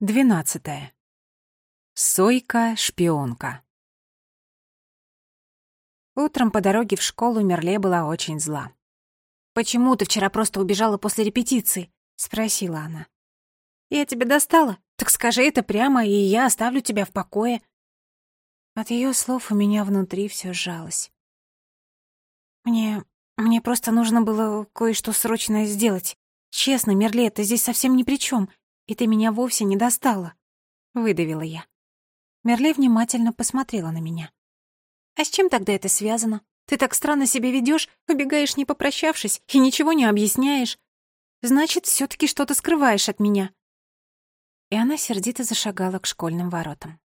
Двенадцатое. Сойка-шпионка. Утром по дороге в школу Мерле была очень зла. «Почему ты вчера просто убежала после репетиции?» — спросила она. «Я тебя достала? Так скажи это прямо, и я оставлю тебя в покое». От ее слов у меня внутри все сжалось. «Мне... мне просто нужно было кое-что срочно сделать. Честно, Мерле, ты здесь совсем ни при чем и ты меня вовсе не достала», — выдавила я. Мерле внимательно посмотрела на меня. «А с чем тогда это связано? Ты так странно себя ведешь, убегаешь не попрощавшись и ничего не объясняешь. Значит, все таки что-то скрываешь от меня». И она сердито зашагала к школьным воротам.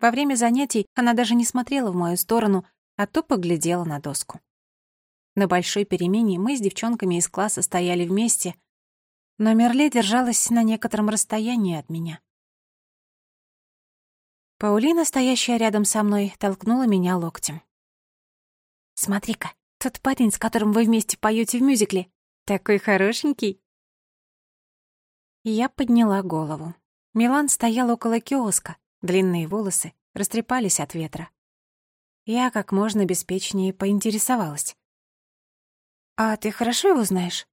Во время занятий она даже не смотрела в мою сторону, а то поглядела на доску. На большой перемене мы с девчонками из класса стояли вместе, но Мерле держалась на некотором расстоянии от меня. Паулина, стоящая рядом со мной, толкнула меня локтем. «Смотри-ка, тот парень, с которым вы вместе поете в мюзикле, такой хорошенький». Я подняла голову. Милан стоял около киоска, длинные волосы растрепались от ветра. Я как можно беспечнее поинтересовалась. «А ты хорошо его знаешь?»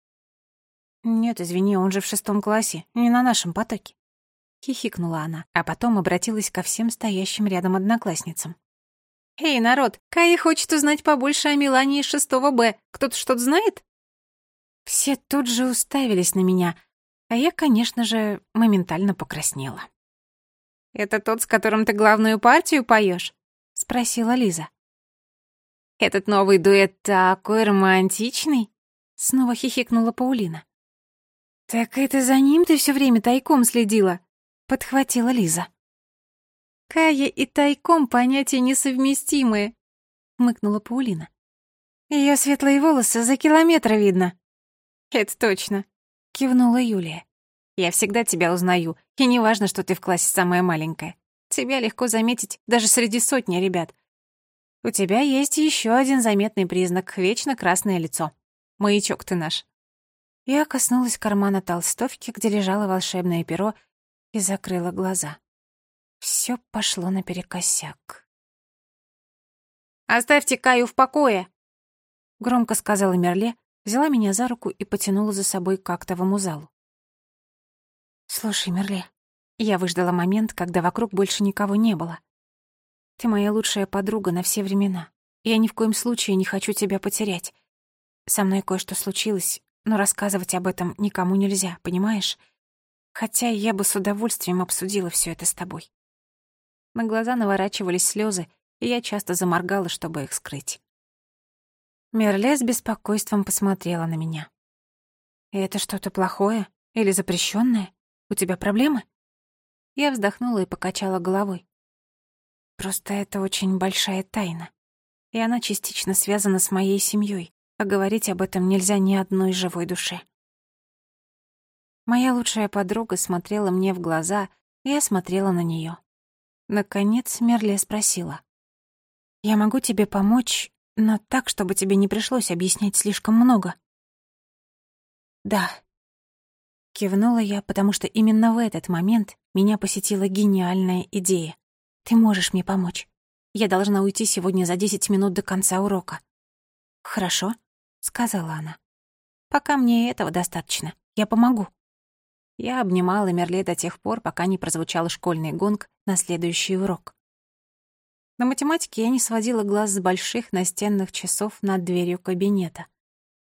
«Нет, извини, он же в шестом классе, не на нашем потоке». Хихикнула она, а потом обратилась ко всем стоящим рядом одноклассницам. «Эй, народ, Кая хочет узнать побольше о Милане из шестого Б. Кто-то что-то знает?» Все тут же уставились на меня, а я, конечно же, моментально покраснела. «Это тот, с которым ты главную партию поешь? спросила Лиза. «Этот новый дуэт такой романтичный!» Снова хихикнула Паулина. «Так это за ним ты все время тайком следила?» — подхватила Лиза. «Кая и тайком понятия несовместимые», — мыкнула Паулина. Ее светлые волосы за километр видно». «Это точно», — кивнула Юлия. «Я всегда тебя узнаю, и не важно, что ты в классе самая маленькая. Тебя легко заметить даже среди сотни ребят. У тебя есть еще один заметный признак — вечно красное лицо. Маячок ты наш». Я коснулась кармана толстовки, где лежало волшебное перо, и закрыла глаза. Всё пошло наперекосяк. «Оставьте Каю в покое!» Громко сказала Мерле, взяла меня за руку и потянула за собой к актовому залу. «Слушай, Мерле, я выждала момент, когда вокруг больше никого не было. Ты моя лучшая подруга на все времена. Я ни в коем случае не хочу тебя потерять. Со мной кое-что случилось, но рассказывать об этом никому нельзя, понимаешь? Хотя я бы с удовольствием обсудила все это с тобой. На глаза наворачивались слезы, и я часто заморгала, чтобы их скрыть. Мерле с беспокойством посмотрела на меня. «Это что-то плохое или запрещенное? У тебя проблемы?» Я вздохнула и покачала головой. «Просто это очень большая тайна, и она частично связана с моей семьей а говорить об этом нельзя ни одной живой душе. Моя лучшая подруга смотрела мне в глаза, и я смотрела на нее. Наконец Мерле спросила. «Я могу тебе помочь, но так, чтобы тебе не пришлось объяснять слишком много?» «Да», — кивнула я, потому что именно в этот момент меня посетила гениальная идея. «Ты можешь мне помочь. Я должна уйти сегодня за десять минут до конца урока». «Хорошо», — сказала она. «Пока мне этого достаточно. Я помогу». Я обнимала Мерле до тех пор, пока не прозвучал школьный гонг на следующий урок. На математике я не сводила глаз с больших настенных часов над дверью кабинета.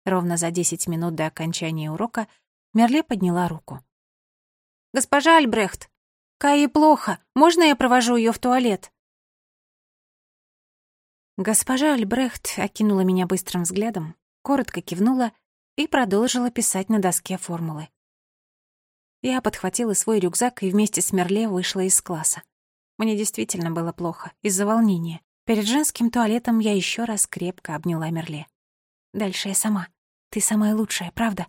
Ровно за десять минут до окончания урока Мерле подняла руку. «Госпожа Альбрехт, Кае плохо. Можно я провожу ее в туалет?» Госпожа Альбрехт окинула меня быстрым взглядом, коротко кивнула и продолжила писать на доске формулы. Я подхватила свой рюкзак и вместе с Мерле вышла из класса. Мне действительно было плохо, из-за волнения. Перед женским туалетом я еще раз крепко обняла Мерле. «Дальше я сама. Ты самая лучшая, правда?»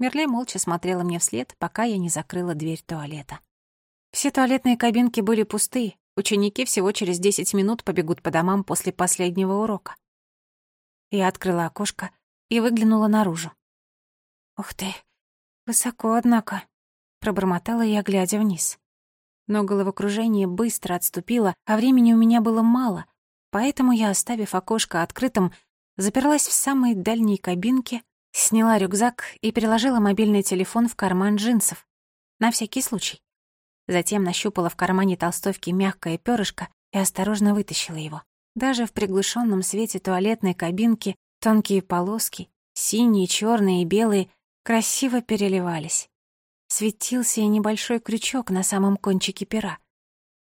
Мерле молча смотрела мне вслед, пока я не закрыла дверь туалета. Все туалетные кабинки были пусты, ученики всего через 10 минут побегут по домам после последнего урока. Я открыла окошко и выглянула наружу. Ух ты, высоко, однако. Пробормотала я, глядя вниз. Но головокружение быстро отступило, а времени у меня было мало, поэтому я, оставив окошко открытым, заперлась в самой дальней кабинке, сняла рюкзак и переложила мобильный телефон в карман джинсов. На всякий случай. Затем нащупала в кармане толстовки мягкое перышко и осторожно вытащила его. Даже в приглушенном свете туалетной кабинки тонкие полоски, синие, черные и белые, красиво переливались светился и небольшой крючок на самом кончике пера.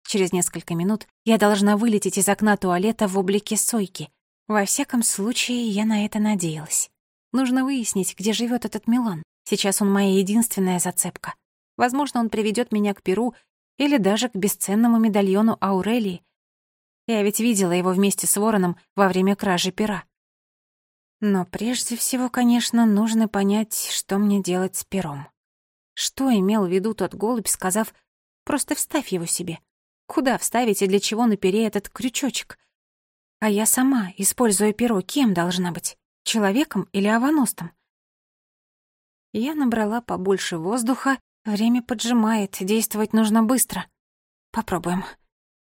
Через несколько минут я должна вылететь из окна туалета в облике сойки. Во всяком случае, я на это надеялась. Нужно выяснить, где живет этот Милан. Сейчас он моя единственная зацепка. Возможно, он приведет меня к Перу или даже к бесценному медальону Аурелии. Я ведь видела его вместе с Вороном во время кражи пера. Но прежде всего, конечно, нужно понять, что мне делать с пером. Что имел в виду тот голубь, сказав «просто вставь его себе»? Куда вставить и для чего на пере этот крючочек? А я сама, используя перо, кем должна быть? Человеком или аваностом? Я набрала побольше воздуха, время поджимает, действовать нужно быстро. Попробуем.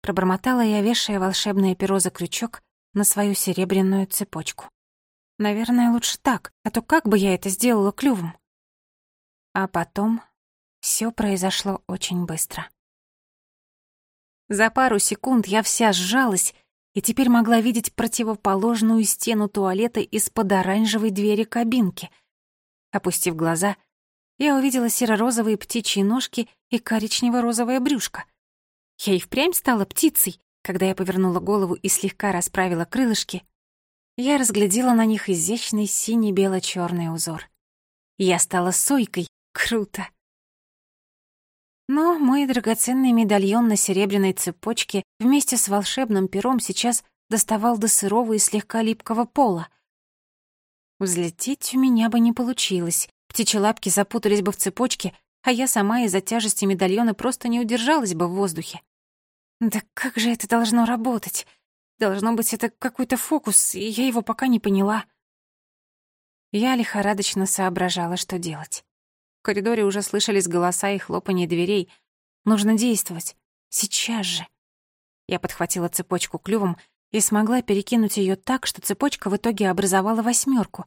Пробормотала я, вешая волшебное перо за крючок на свою серебряную цепочку. Наверное, лучше так, а то как бы я это сделала клювом? А потом все произошло очень быстро. За пару секунд я вся сжалась и теперь могла видеть противоположную стену туалета из-под оранжевой двери кабинки. Опустив глаза, я увидела серо-розовые птичьи ножки и коричнево-розовое брюшко. Я и впрямь стала птицей, когда я повернула голову и слегка расправила крылышки. Я разглядела на них изящный синий-бело-чёрный узор. Я стала сойкой, Круто. Но мой драгоценный медальон на серебряной цепочке вместе с волшебным пером сейчас доставал до сырого и слегка липкого пола. Взлететь у меня бы не получилось. Птичьи запутались бы в цепочке, а я сама из-за тяжести медальона просто не удержалась бы в воздухе. Да как же это должно работать? Должно быть, это какой-то фокус, и я его пока не поняла. Я лихорадочно соображала, что делать. В коридоре уже слышались голоса и хлопанье дверей. Нужно действовать. Сейчас же. Я подхватила цепочку клювом и смогла перекинуть ее так, что цепочка в итоге образовала восьмерку.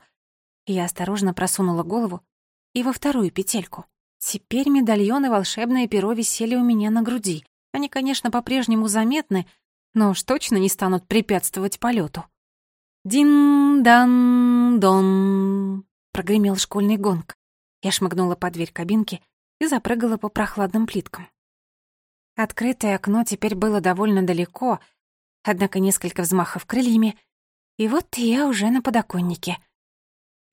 Я осторожно просунула голову и во вторую петельку. Теперь медальон и волшебное перо висели у меня на груди. Они, конечно, по-прежнему заметны, но уж точно не станут препятствовать полету. «Дин-дан-дон!» — прогремел школьный гонг. Я шмыгнула под дверь кабинки и запрыгала по прохладным плиткам. Открытое окно теперь было довольно далеко, однако несколько взмахов крыльями, и вот я уже на подоконнике.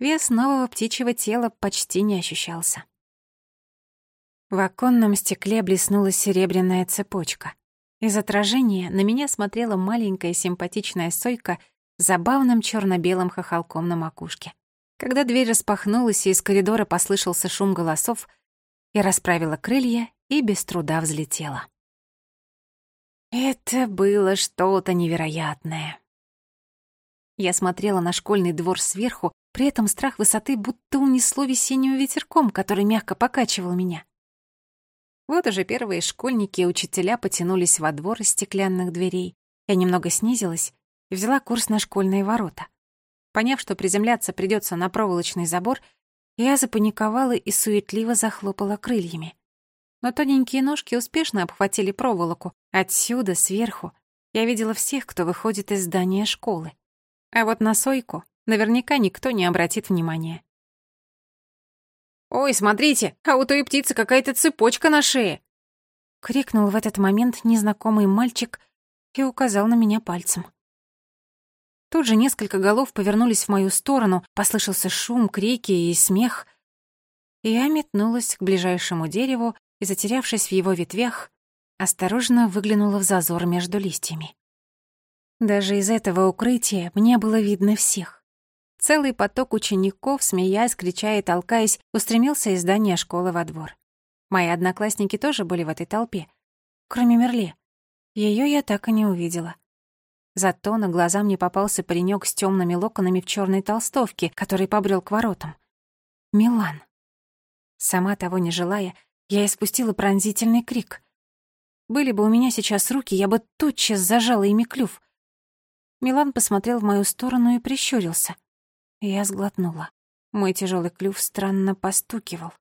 Вес нового птичьего тела почти не ощущался. В оконном стекле блеснула серебряная цепочка. Из отражения на меня смотрела маленькая симпатичная сойка с забавным черно белым хохолком на макушке. Когда дверь распахнулась и из коридора послышался шум голосов, я расправила крылья и без труда взлетела. Это было что-то невероятное. Я смотрела на школьный двор сверху, при этом страх высоты будто унесло весенним ветерком, который мягко покачивал меня. Вот уже первые школьники и учителя потянулись во двор из стеклянных дверей. Я немного снизилась и взяла курс на школьные ворота. Поняв, что приземляться придется на проволочный забор, я запаниковала и суетливо захлопала крыльями. Но тоненькие ножки успешно обхватили проволоку. Отсюда, сверху, я видела всех, кто выходит из здания школы. А вот на Сойку наверняка никто не обратит внимания. «Ой, смотрите, а у той птицы какая-то цепочка на шее!» — крикнул в этот момент незнакомый мальчик и указал на меня пальцем. Тут же несколько голов повернулись в мою сторону, послышался шум, крики и смех. Я метнулась к ближайшему дереву и, затерявшись в его ветвях, осторожно выглянула в зазор между листьями. Даже из этого укрытия мне было видно всех. Целый поток учеников, смеясь, крича и толкаясь, устремился из здания школы во двор. Мои одноклассники тоже были в этой толпе, кроме Мерле. Ее я так и не увидела. Зато на глаза мне попался паренек с темными локонами в черной толстовке, который побрел к воротам. Милан. Сама того не желая, Я испустила пронзительный крик. Были бы у меня сейчас руки, я бы тотчас зажала ими клюв. Милан посмотрел в мою сторону и прищурился. Я сглотнула. Мой тяжелый клюв странно постукивал.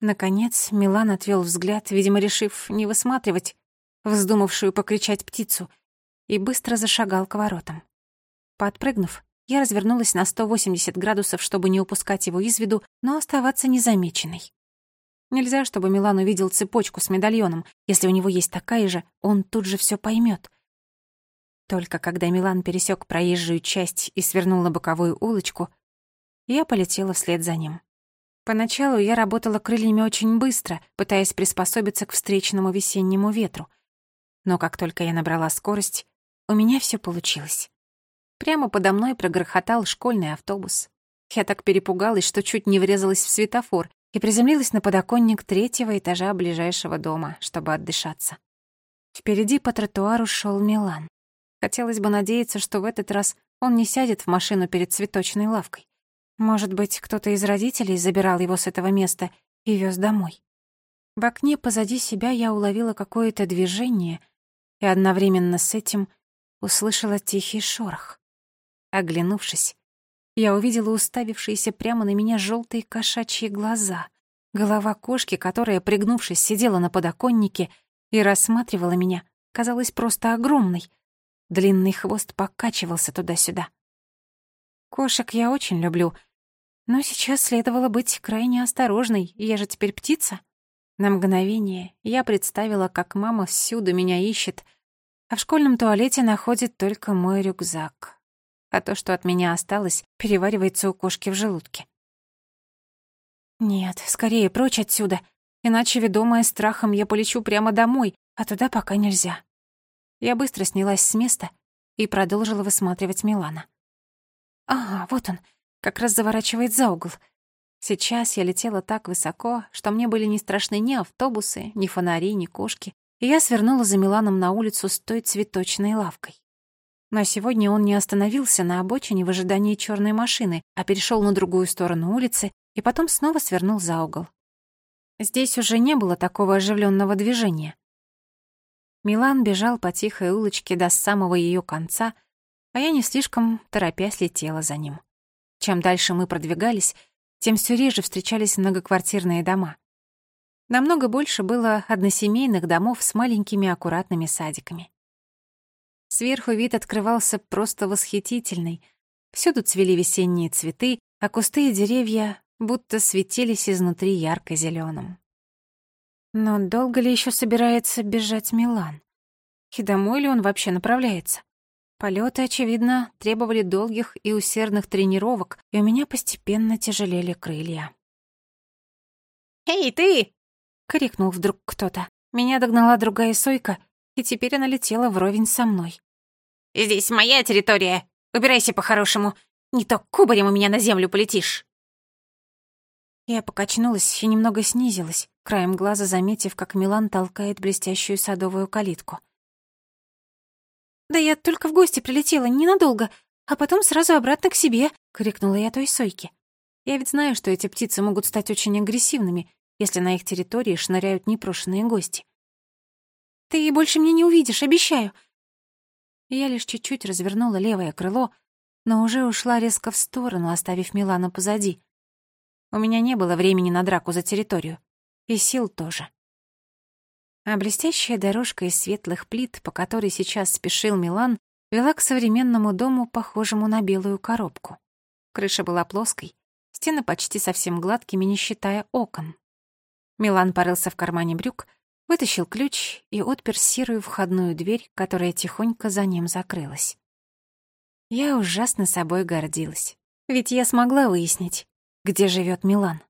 Наконец Милан отвел взгляд, видимо, решив не высматривать вздумавшую покричать птицу, и быстро зашагал к воротам. Подпрыгнув, я развернулась на 180 градусов, чтобы не упускать его из виду, но оставаться незамеченной. Нельзя, чтобы Милан увидел цепочку с медальоном. Если у него есть такая же, он тут же все поймет. Только когда Милан пересек проезжую часть и свернул на боковую улочку, я полетела вслед за ним. Поначалу я работала крыльями очень быстро, пытаясь приспособиться к встречному весеннему ветру. Но как только я набрала скорость, у меня все получилось. Прямо подо мной прогрохотал школьный автобус. Я так перепугалась, что чуть не врезалась в светофор и приземлилась на подоконник третьего этажа ближайшего дома, чтобы отдышаться. Впереди по тротуару шел Милан. Хотелось бы надеяться, что в этот раз он не сядет в машину перед цветочной лавкой. Может быть, кто-то из родителей забирал его с этого места и вез домой. В окне позади себя я уловила какое-то движение и одновременно с этим услышала тихий шорох. Оглянувшись, я увидела уставившиеся прямо на меня желтые кошачьи глаза, голова кошки, которая, пригнувшись, сидела на подоконнике и рассматривала меня, казалась просто огромной. Длинный хвост покачивался туда-сюда. Кошек я очень люблю, но сейчас следовало быть крайне осторожной, я же теперь птица. На мгновение я представила, как мама всюду меня ищет, а в школьном туалете находит только мой рюкзак. А то, что от меня осталось, переваривается у кошки в желудке. Нет, скорее прочь отсюда, иначе, ведомая страхом, я полечу прямо домой, а туда пока нельзя. Я быстро снялась с места и продолжила высматривать Милана. Ага, вот он, как раз заворачивает за угол — Сейчас я летела так высоко, что мне были не страшны ни автобусы, ни фонари, ни кошки, и я свернула за Миланом на улицу с той цветочной лавкой. Но сегодня он не остановился на обочине в ожидании черной машины, а перешел на другую сторону улицы и потом снова свернул за угол. Здесь уже не было такого оживленного движения. Милан бежал по тихой улочке до самого ее конца, а я не слишком торопясь летела за ним. Чем дальше мы продвигались, тем все реже встречались многоквартирные дома. Намного больше было односемейных домов с маленькими аккуратными садиками. Сверху вид открывался просто восхитительный. Всюду цвели весенние цветы, а кусты и деревья будто светились изнутри ярко зеленым Но долго ли еще собирается бежать Милан? И домой ли он вообще направляется? Полеты, очевидно, требовали долгих и усердных тренировок, и у меня постепенно тяжелели крылья. «Эй, ты!» — крикнул вдруг кто-то. Меня догнала другая сойка, и теперь она летела вровень со мной. «Здесь моя территория. Убирайся по-хорошему. Не то кубарем у меня на землю полетишь». Я покачнулась и немного снизилась, краем глаза заметив, как Милан толкает блестящую садовую калитку. «Да я только в гости прилетела, ненадолго, а потом сразу обратно к себе», — крикнула я той сойке. «Я ведь знаю, что эти птицы могут стать очень агрессивными, если на их территории шныряют непрошенные гости. Ты больше меня не увидишь, обещаю». Я лишь чуть-чуть развернула левое крыло, но уже ушла резко в сторону, оставив Милана позади. У меня не было времени на драку за территорию. И сил тоже а блестящая дорожка из светлых плит, по которой сейчас спешил Милан, вела к современному дому, похожему на белую коробку. Крыша была плоской, стены почти совсем гладкими, не считая окон. Милан порылся в кармане брюк, вытащил ключ и отпер серую входную дверь, которая тихонько за ним закрылась. Я ужасно собой гордилась, ведь я смогла выяснить, где живет Милан.